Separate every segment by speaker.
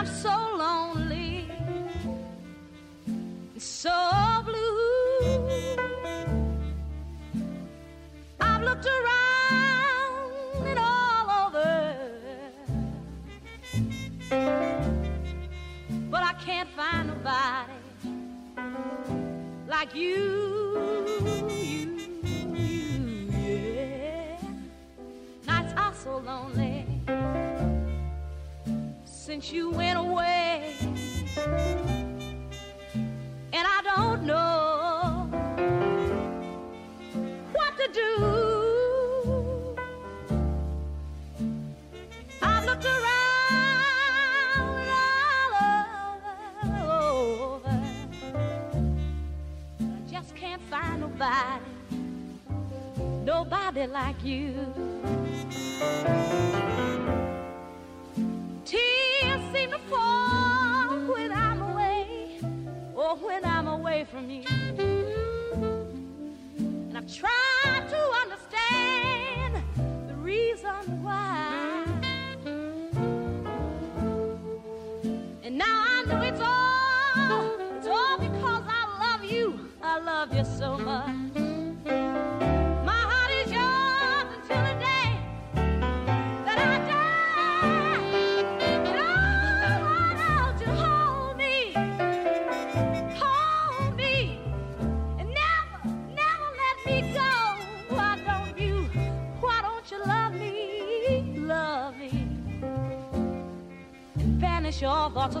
Speaker 1: I'm so lonely, so blue. I've looked around and all over, but I can't find nobody like you. you, you yeah. Nights are so lonely since you went.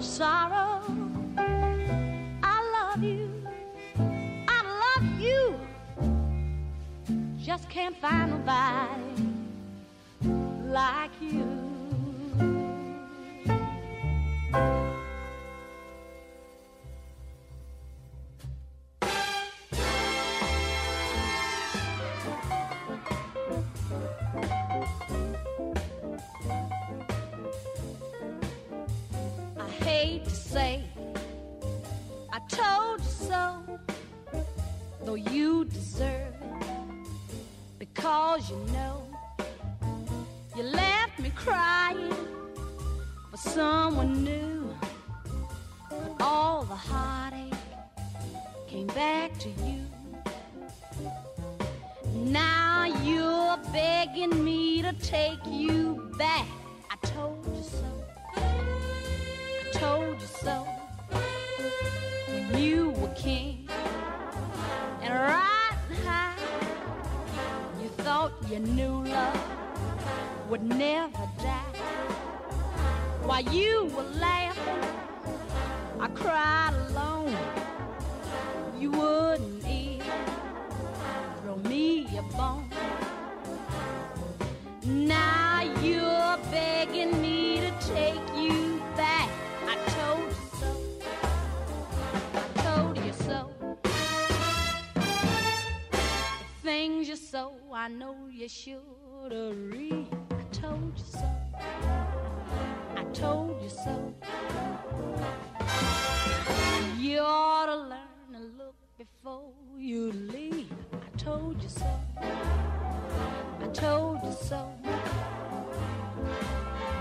Speaker 1: of sorrow. I love you, I love you. Just can't find nobody like you.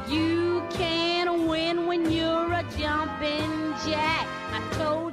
Speaker 1: You can't win when you're a jumping jack. I told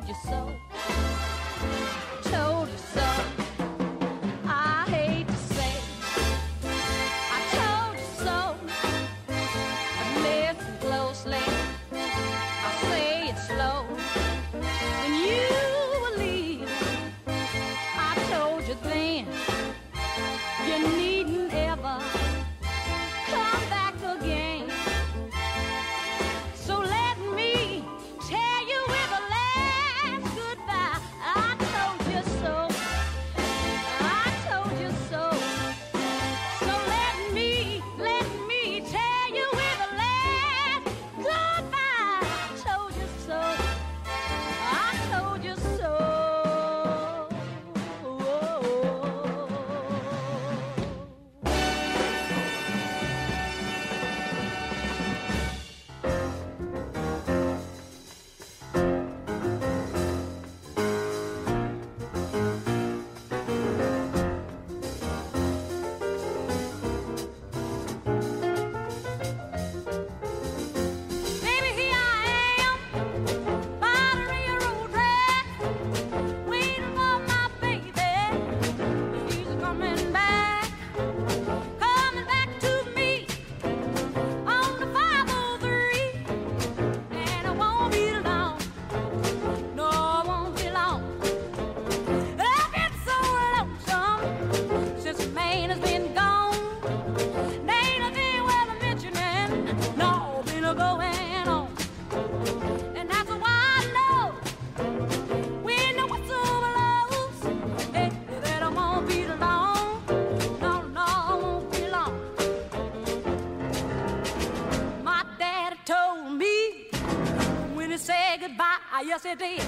Speaker 1: yes it did.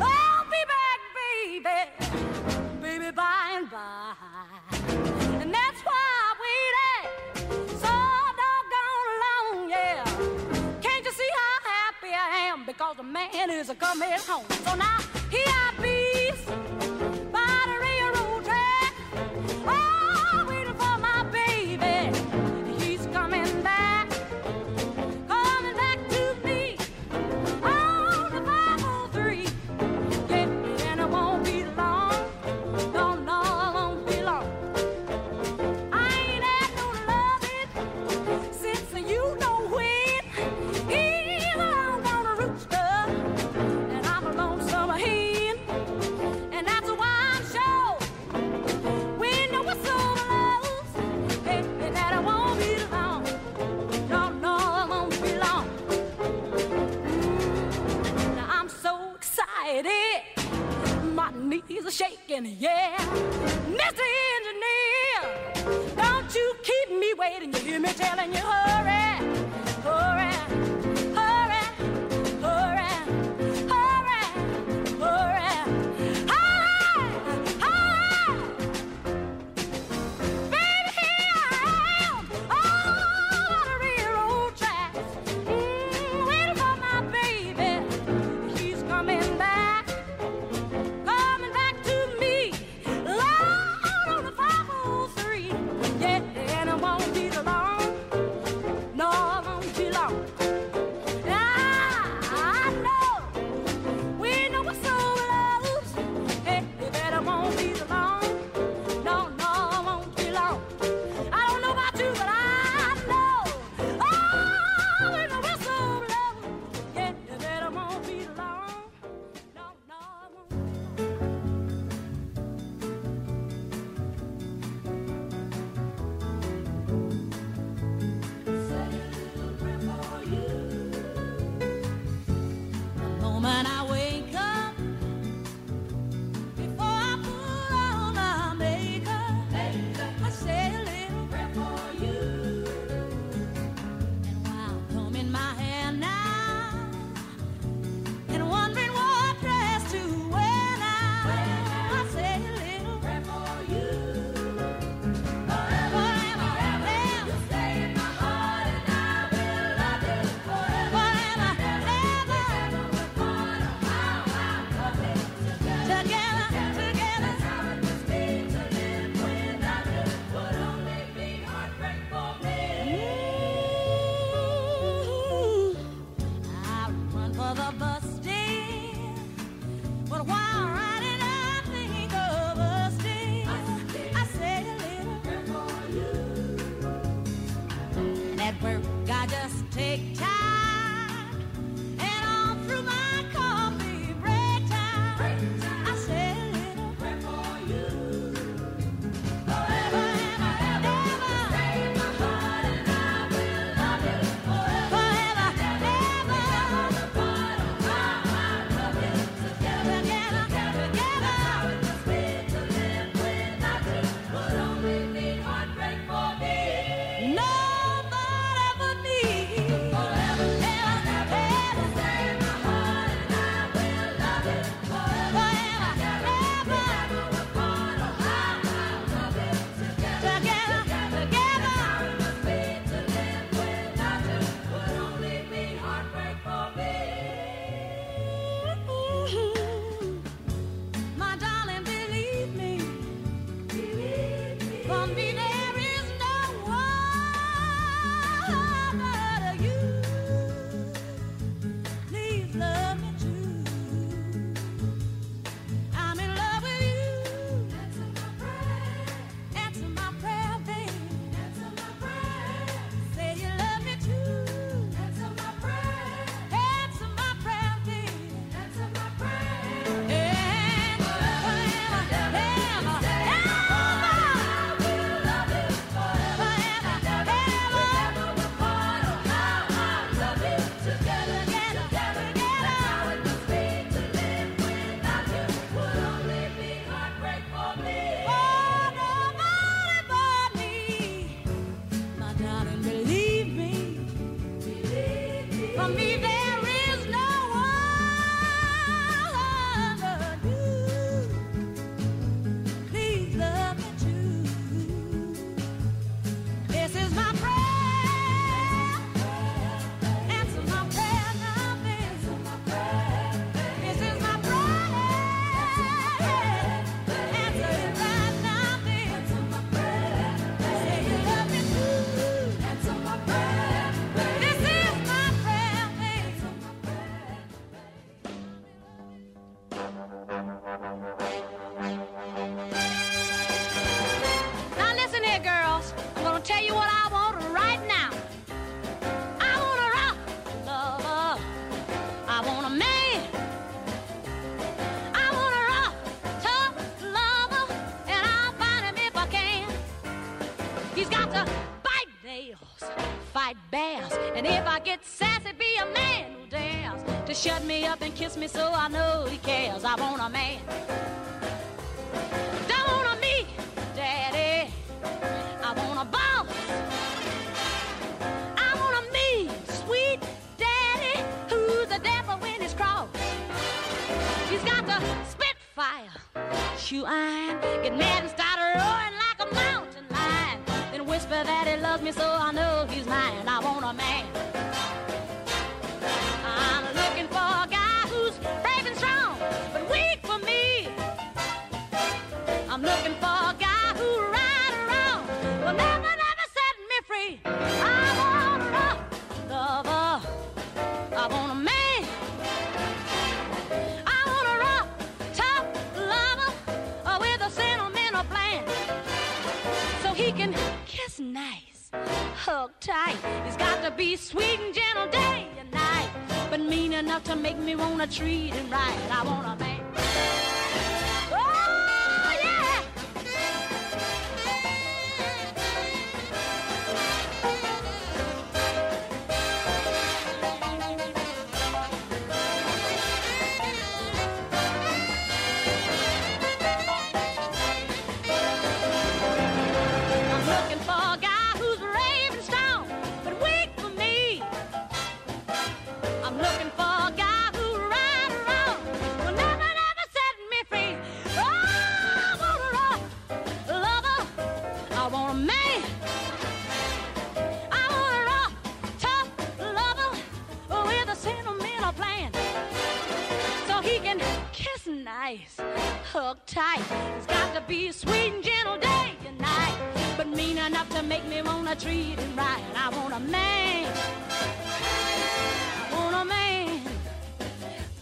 Speaker 1: I'll be back, baby, baby, by and by. And that's why I waited so doggone long, yeah. Can't you see how happy I am? Because the man is coming home. So now, treat him right. I want a man. I want a man.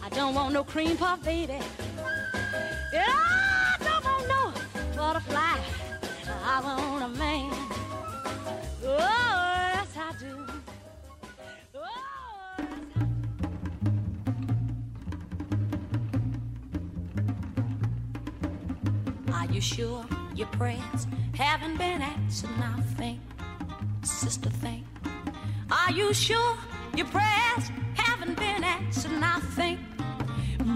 Speaker 1: I don't want no cream puff, baby. Sure your prayers haven't been answered now? Think,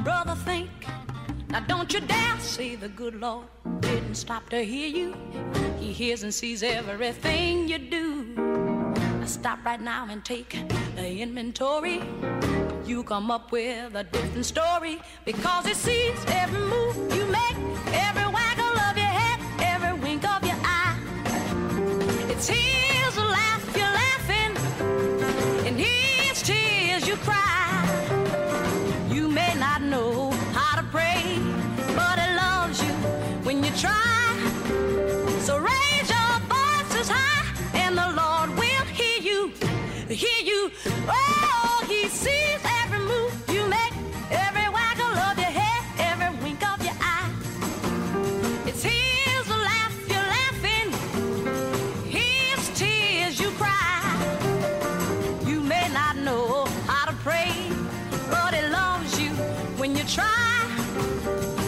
Speaker 1: brother, think. Now don't you dare say the good Lord didn't stop to hear you. He hears and sees everything you do. Now stop right now and take the inventory. You come up with a different story because it sees every move you make, every Oh, he sees every move you make, every waggle of your head, every wink of your eye. It's his laugh you're laughing, his tears you cry. You may not know how to pray, but he loves you when you try.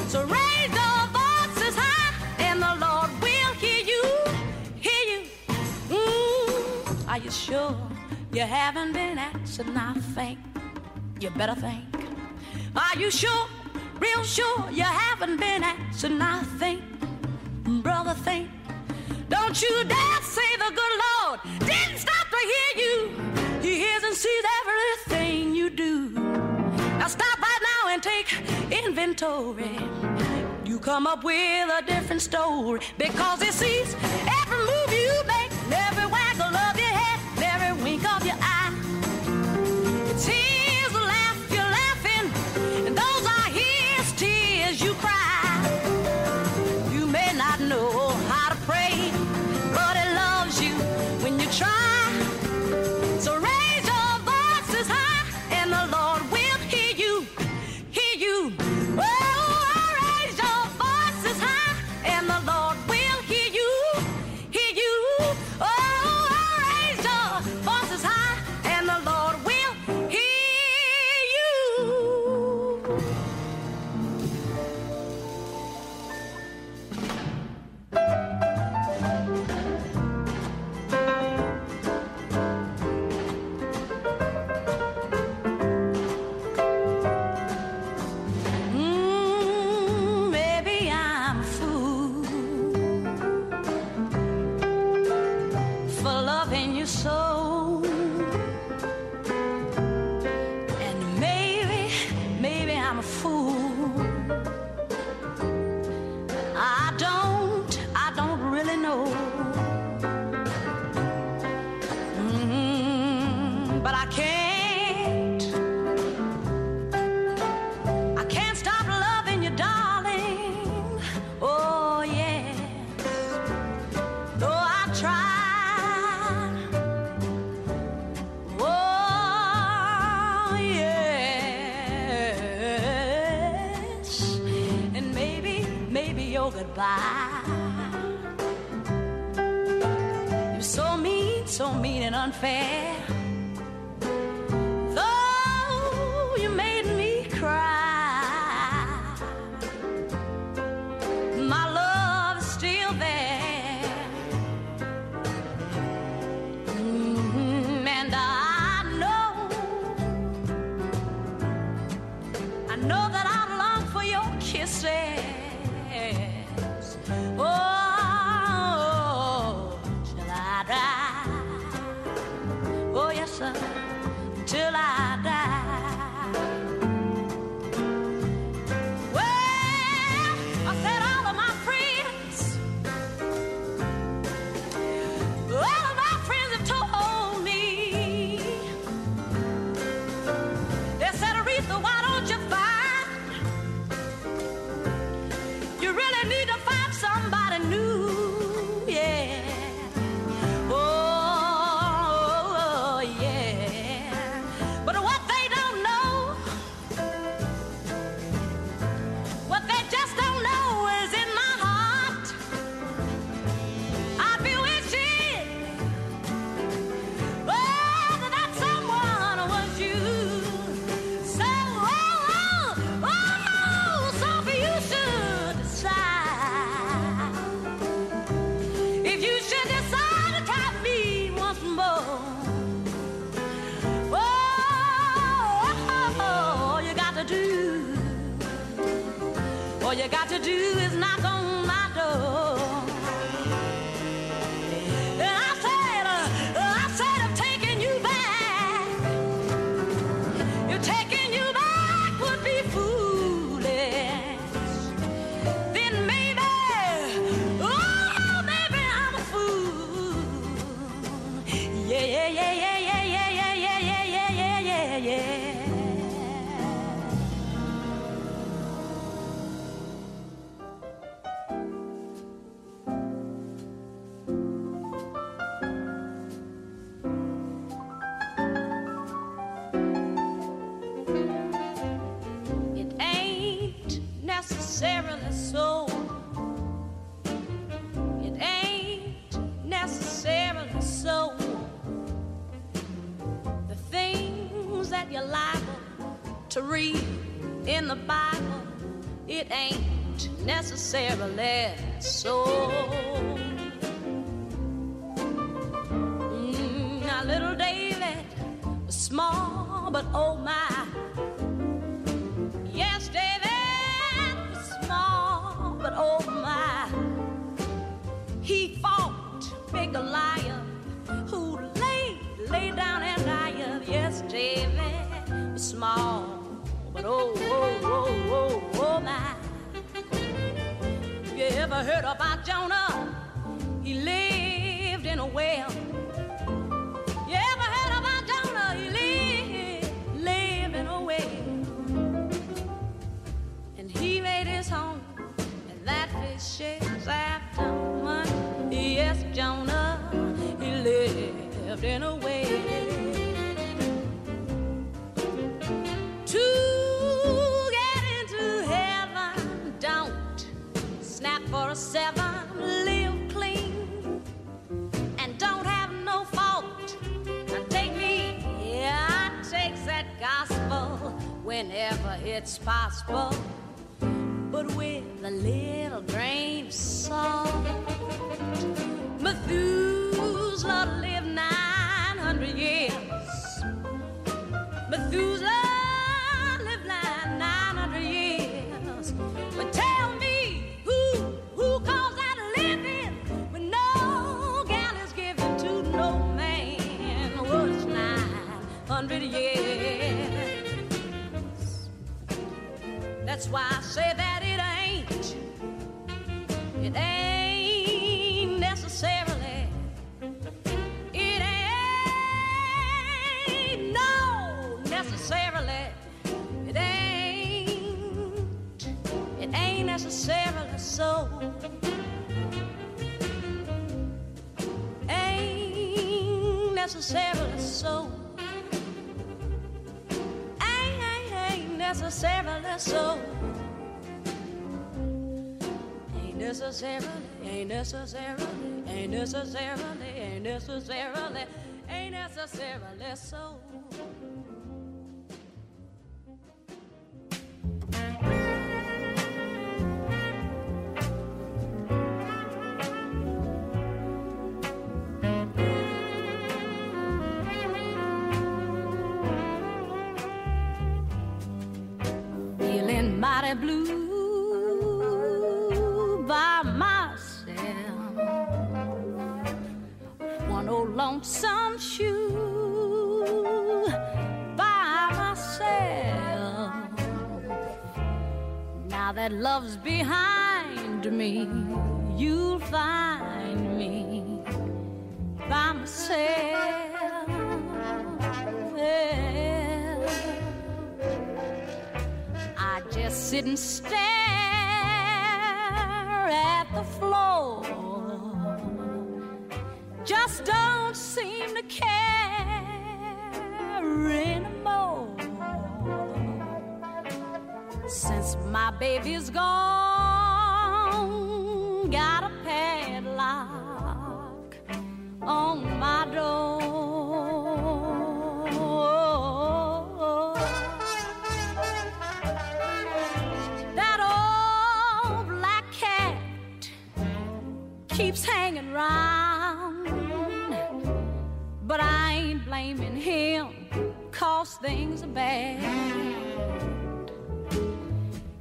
Speaker 1: So raise your voices high, and the Lord will hear you, hear you. Mm, are you sure you haven't been answered? Now think, you better think. Are you sure, real sure you haven't been answered? Now think, brother, think. Don't you dare say the good Lord didn't stop to hear you. He hears and sees everything you do. Now stop right now and take inventory. You come up with a different story because he sees every move you make, necessarily so. Mm, now, little David was small, but oh my. Yes, David was small, but oh my. He fought big lion who lay, lay down and died. Yes, David was small, but oh, oh, oh, oh, oh my ever heard about Jonah? He lived in a well. You ever heard about Jonah? He lived, lived in a well. And he made his home in that fish shell. it's possible, but with a little grain of salt. Methuselah lived 900 years. Methuselah. That's why I say that it ain't. It ain't necessarily. It ain't no necessarily. It ain't. It ain't necessarily so. Ain't necessarily so. Ain't necessarily so. necessarily, ain't necessarily, ain't necessarily, ain't necessarily, ain't necessarily so. love's behind me, you'll find me by myself. I just sit and stare keeps hanging around. But I ain't blaming him, cause things are bad.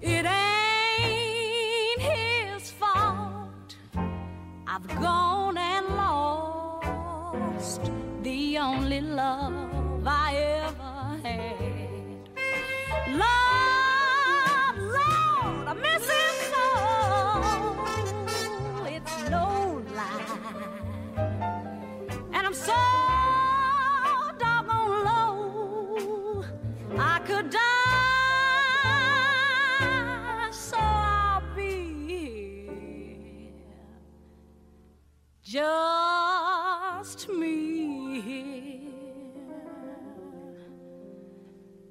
Speaker 1: It ain't his fault. I've gone and lost the only love.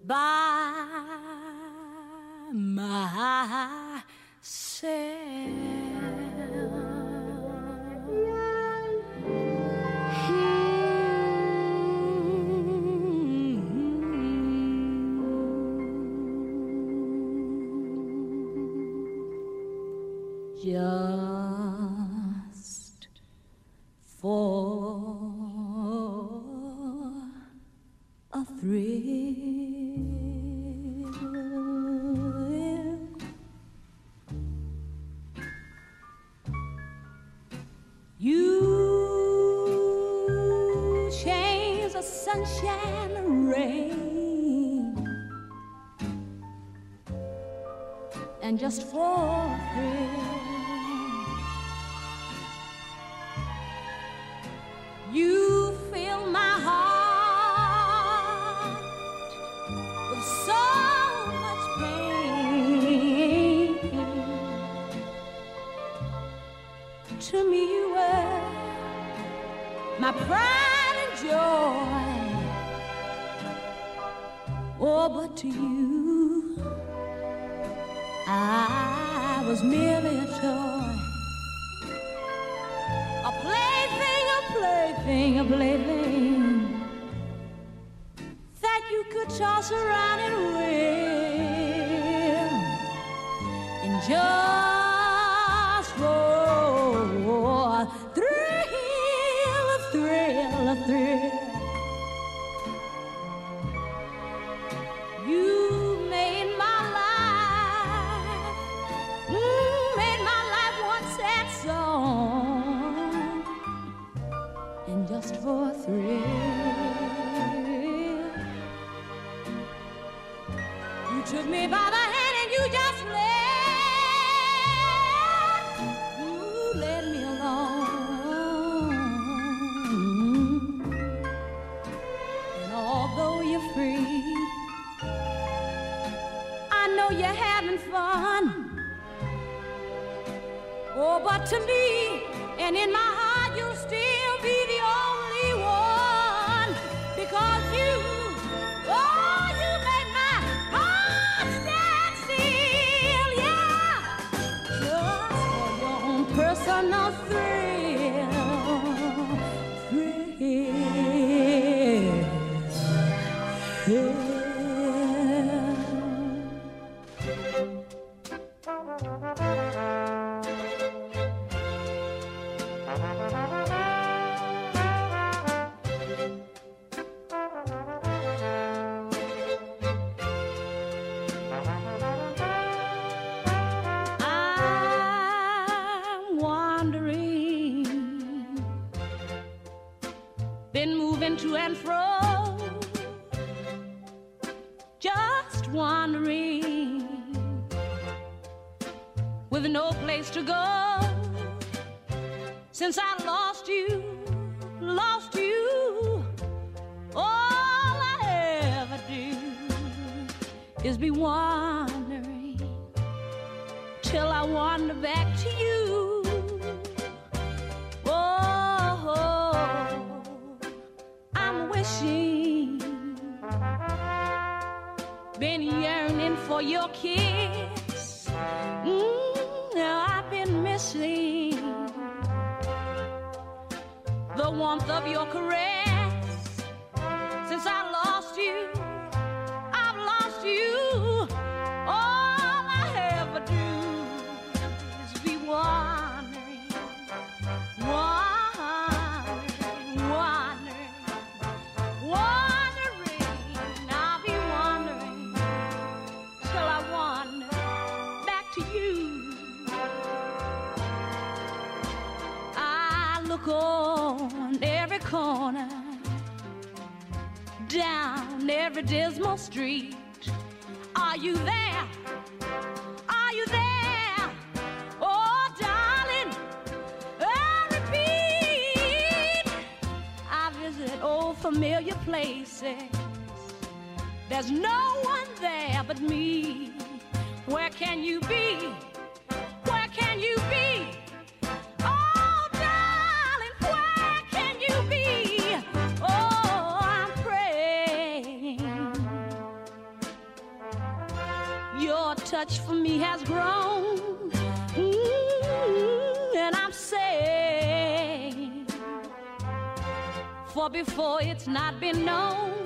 Speaker 1: by myself. Hmm. Yeah. care. familiar places. There's no one there but me. Where can you be? Where can you be? touch for me has grown for before it's not been known.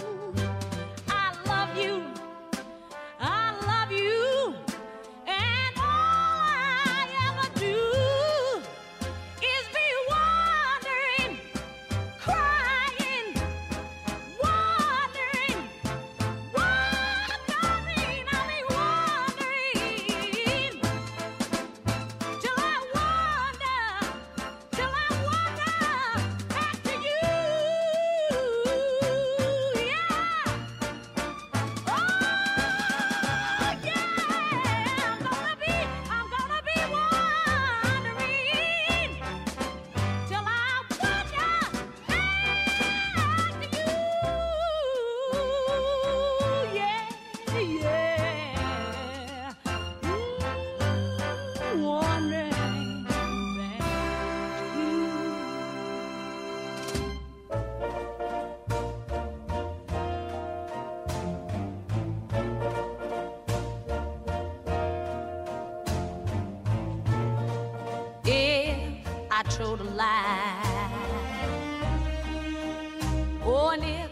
Speaker 1: one if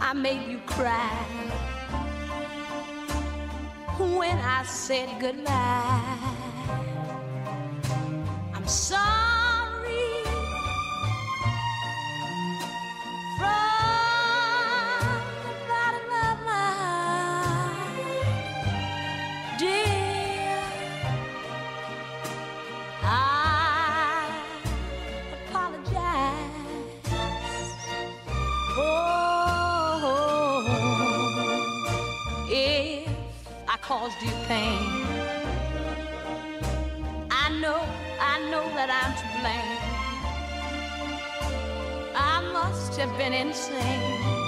Speaker 1: I made you cry when I said goodbye. I'm so caused you pain. I know, I know that I'm to blame. I must have been insane.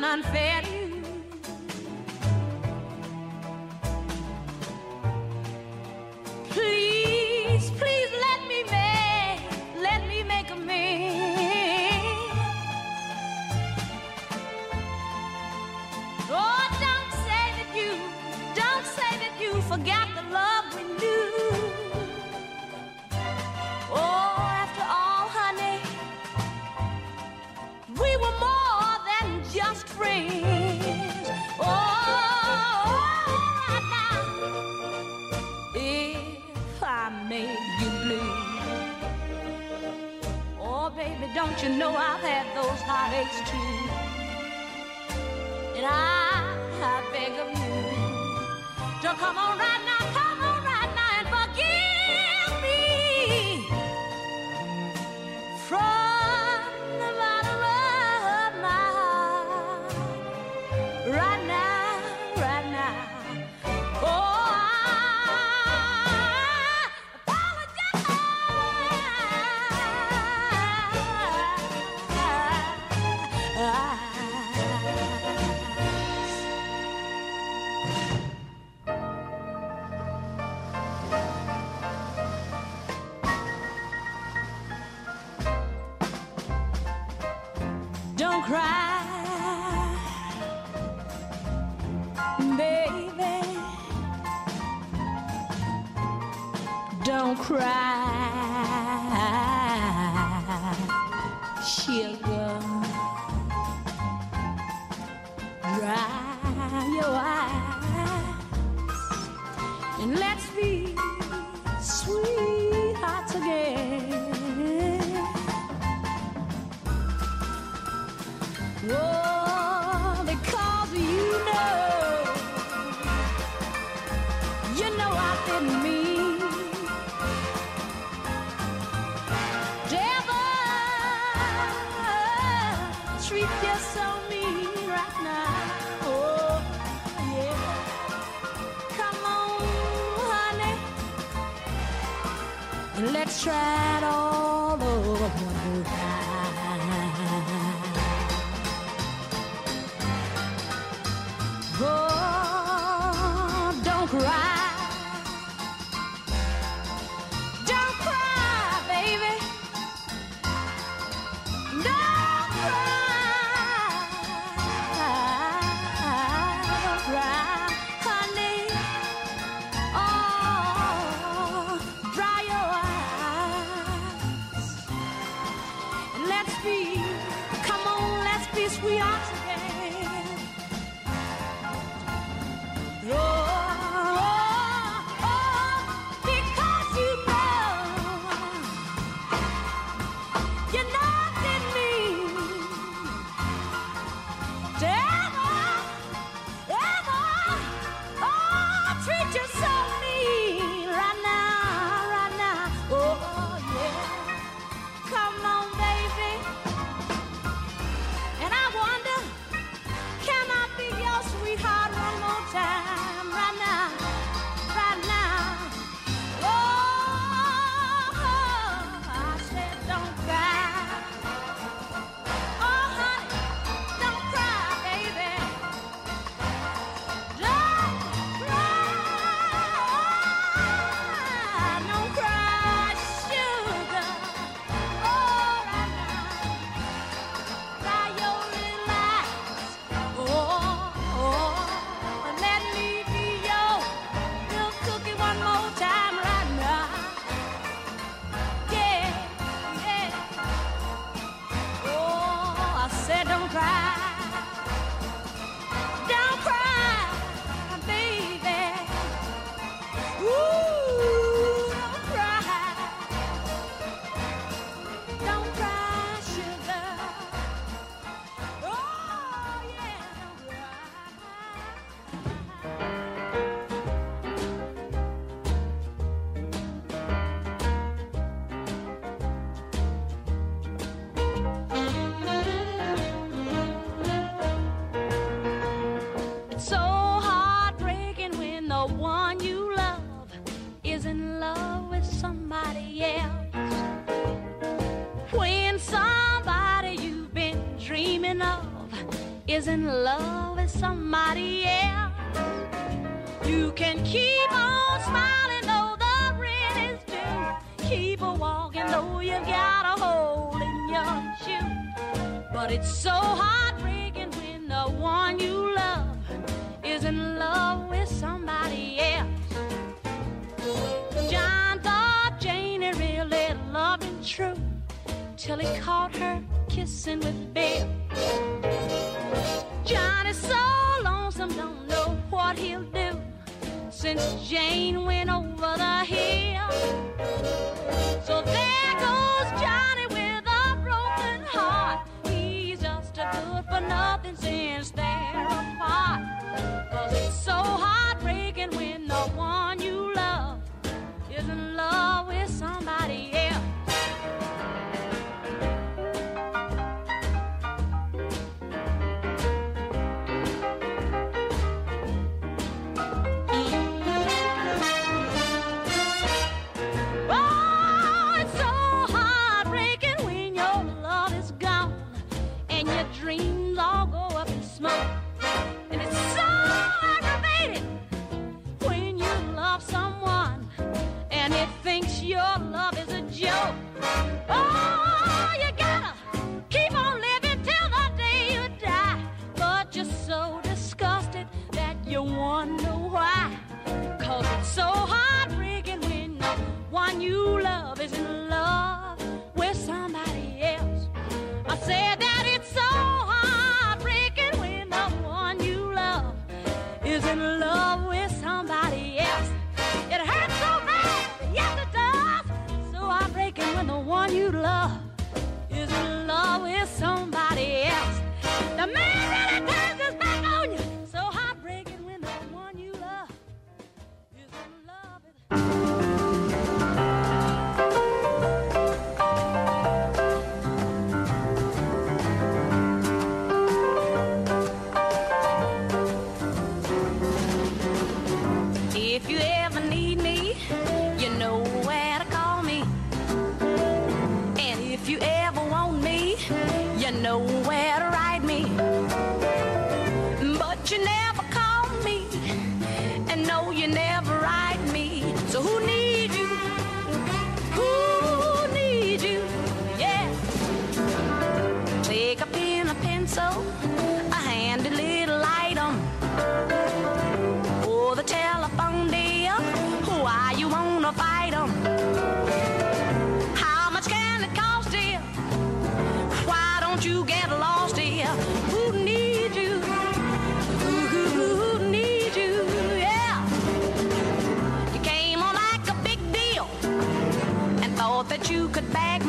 Speaker 1: an unfair. made you blue. Oh, baby, don't you know I've had those heartaches too? And I, I beg of you to come on right now. Jabonuka. Could bag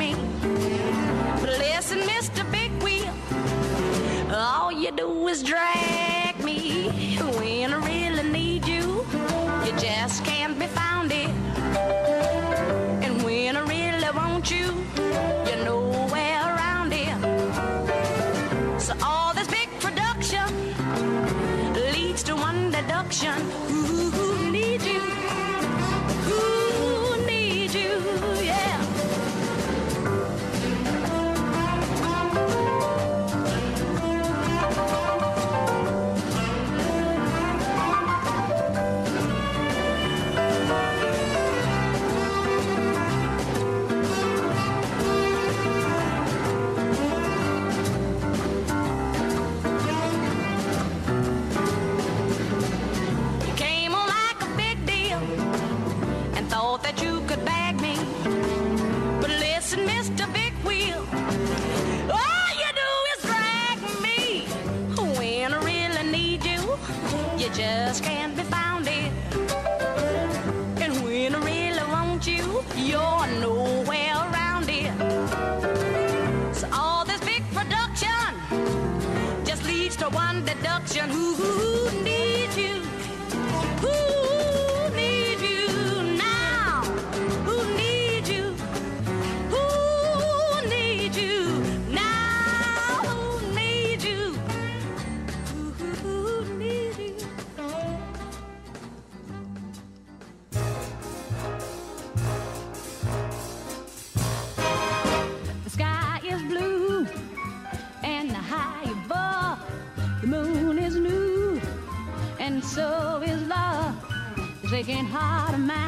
Speaker 1: breaking heart of mine.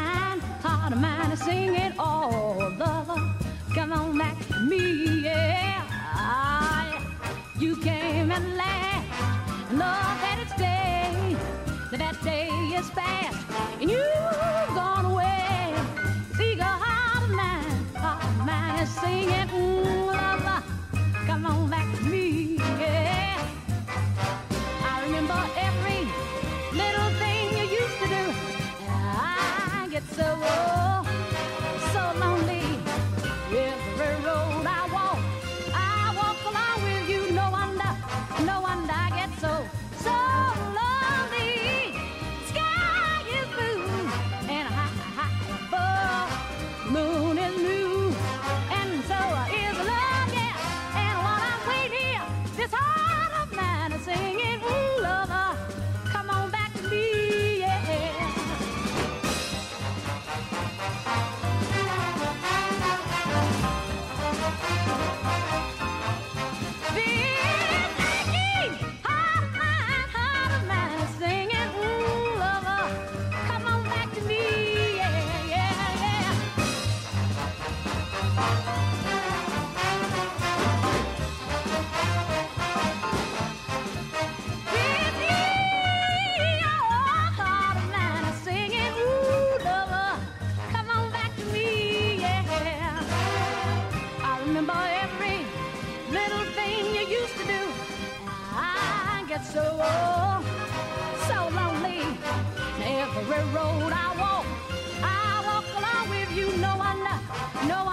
Speaker 1: used to do. I get so old, so lonely. Every road I walk, I walk along with you. No, I love, no, I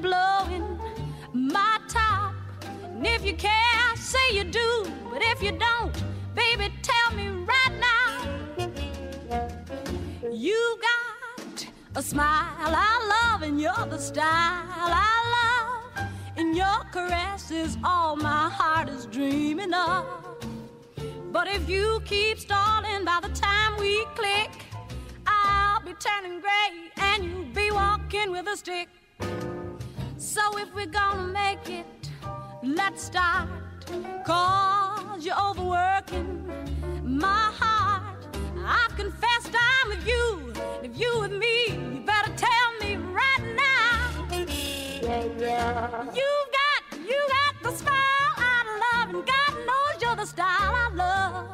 Speaker 1: Blowing my top. And if you care, say you do. But if you don't, baby, tell me right now. You got a smile I love, and you're the style I love. And your caress is all my heart is dreaming of. But if you keep stalling by the time we click, I'll be turning gray and you'll be walking with a stick. So if we're gonna make it, let's start. Cause you're overworking my heart. I've confessed I'm with you. If you with me, you better tell me right now. You've got, you got the smile I love, and God knows you're the style I love.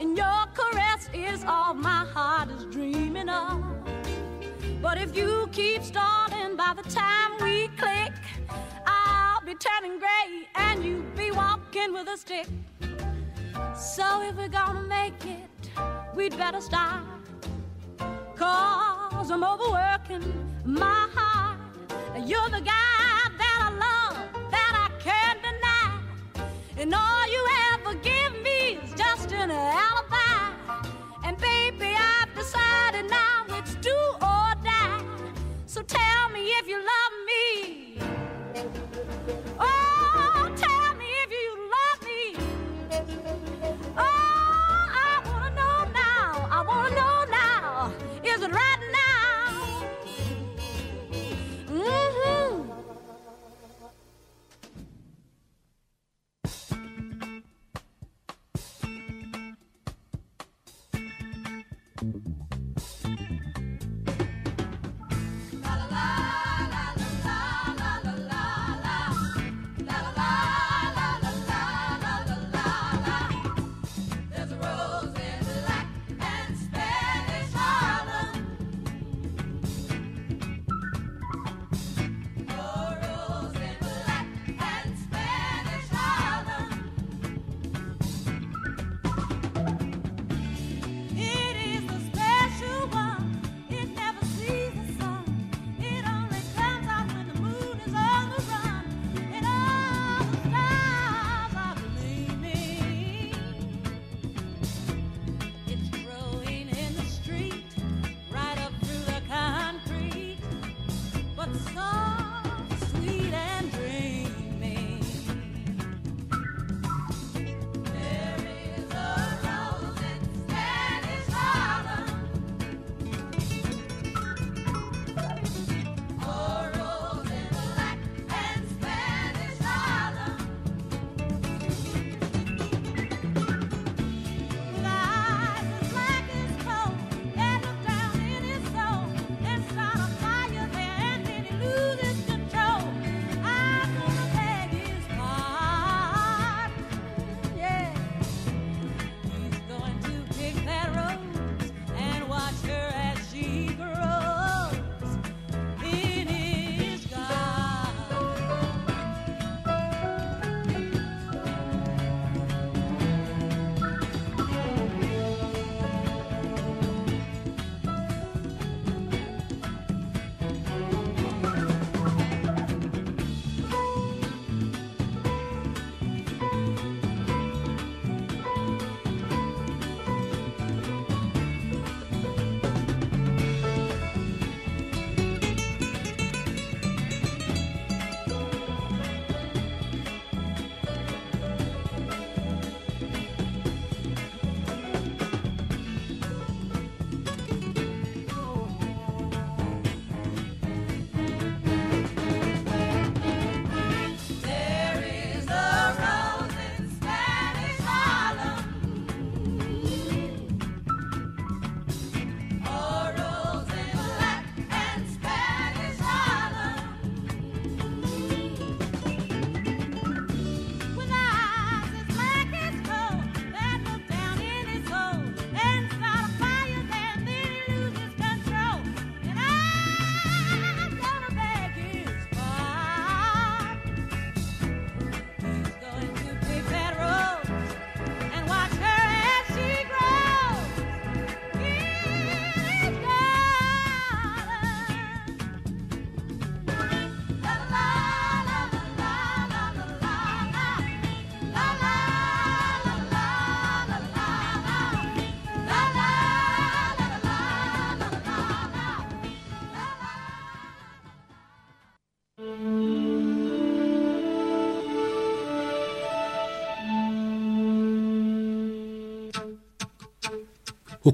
Speaker 1: And your caress is all my heart is dreaming of. But if you keep stalling by the time we click, I'll be turning gray and you will be walking with a stick. So if we're gonna make it, we'd better start. Cause I'm overworking my heart. You're the guy that I love, that I can't deny. And all you ever give me is just an alibi. And baby, I've decided now it's too die. So tell me if you love me. Oh, tell me if you love me. Oh, I wanna know now. I wanna know now. Is it right?